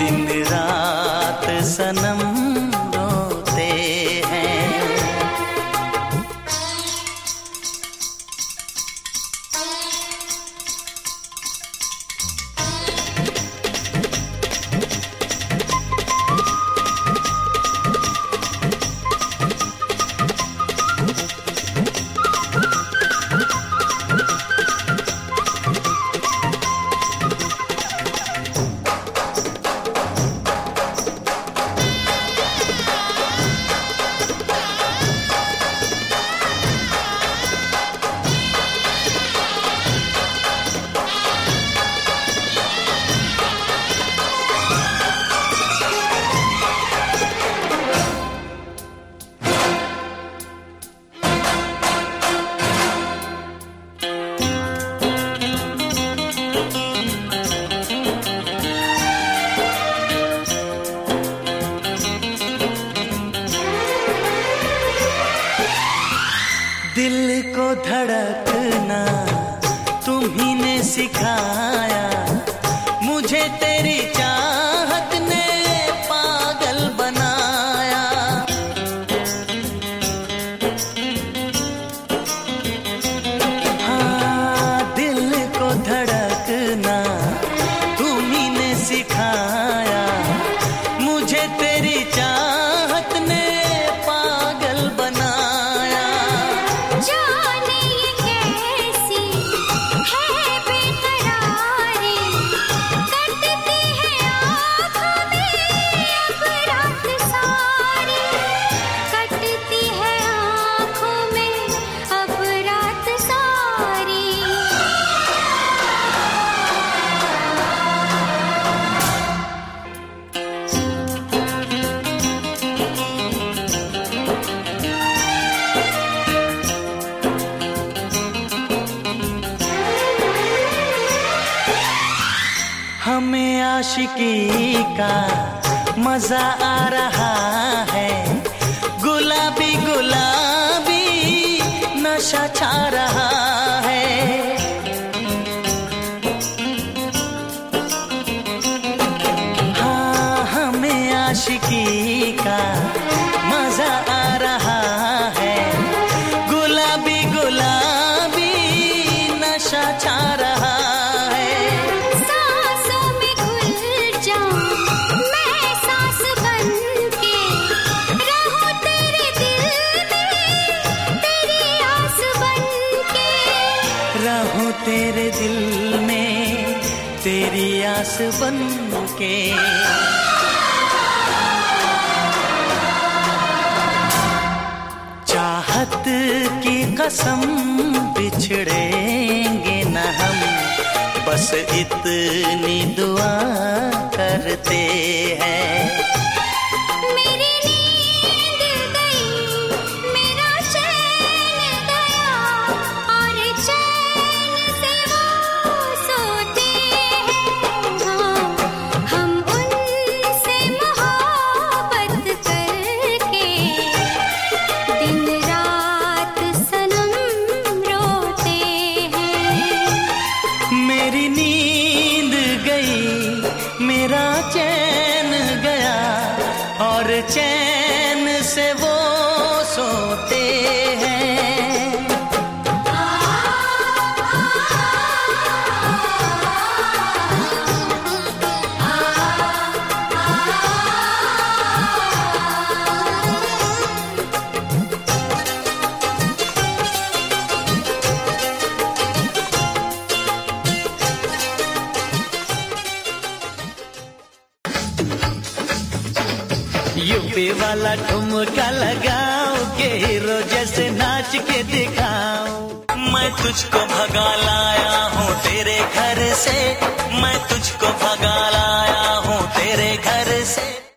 In. दिल को धड़कना तुम्ही ने सिखाया मुझे तेरी आशिकी का मज़ा आ रहा है। गुलाबी गुलाबी नशा छा रहा है। हाँ हमें आशिकी रहूँ तेरे दिल में, तेरी आस बन के। चाहत की कसम बिछड़ेंगे न हम, बस इतनी दुआ करते हैं। मेरा चैन गया और चैन पे वाला ठुमका लगाओ के हीरो जैसे नाच के दिखाओ मैं तुझको भगा लाया हूँ तेरे घर से, मैं तुझको भगा लाया हूँ तेरे घर से।